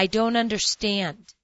I don't understand.